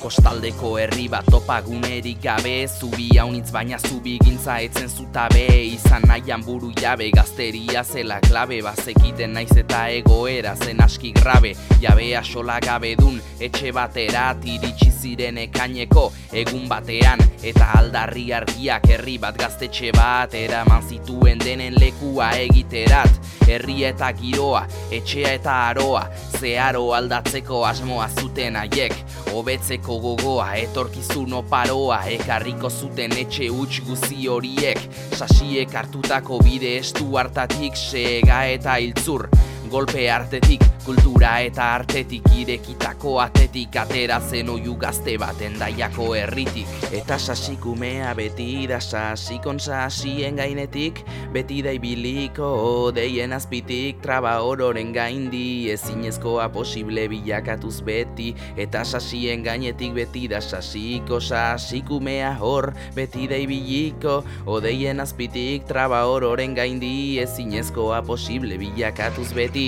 Kostaldeko herri bat topagunerik gabe Zubi haunitz baina zubi gintza etzen zutabe Izan nahian buru jabe gazteria zela klabe Bazekiten naiz eta egoera zen aski grabe Jabea sola gabe dun etxe batera Tiritsi ziren ekaineko egun batean Eta aldarri argiak herri bat gaztetxe bat Eraman zituen denen lekua egiterat Herri eta giroa, etxea eta aroa Zeharo aldatzeko asmoa zuten haiek. Hobetzeko gogoa, etorkizun oparoa Ekarriko zuten etxe huts guzi horiek. Sasiek hartutako bide estu hartatik Sega eta iltzur Golpe artetik, kultura eta artetik Irekitako atetik atera zen oiu gazte baten daiako herritik. Eta sasikumea beti da sasikon sasien gainetik Beti da ibiliko deien azpitik Traba ororen gaindi ezinezkoa posible bilakatuz beti. Eta sasien gainetik beti da sasiko sasikumea hor Beti da ibiliko odeien azpitik Traba ororen gaindi ezinezkoa posible bilakatuz beti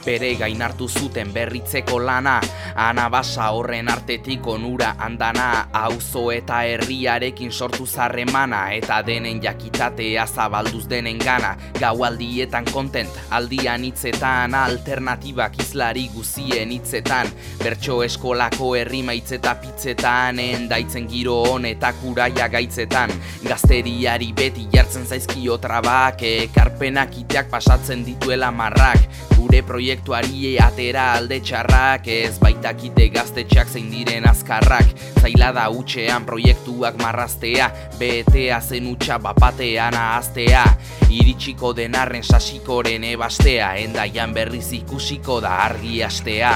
Bere gain hartu zuten berritzeko lana. Anabasa horren artetik onura andana Auzo eta herriarekin sortu zarremana Eta denen jakitatea zabalduz denen gana. Gaualdietan kontent, aldian hitzetan Alternatibak izlari guzien hitzetan. Bertso eskolako herri maitzeta pitzetan Endaitzen giro honetak uraia gaitzetan. Gazteriari beti jartzen zaizkio trabak Ekarpenak iteak pasatzen dituela marrak. Gure proiektuari atera alde txarrak Ez baitakite gaztetxeak zein diren azkarrak. Zaila da utxean proiektuak marraztea Betea zen utxa bapatean ahaztea. Iritsiko denarren sasikoren ebastea Endaian berriz ikusiko da argi astea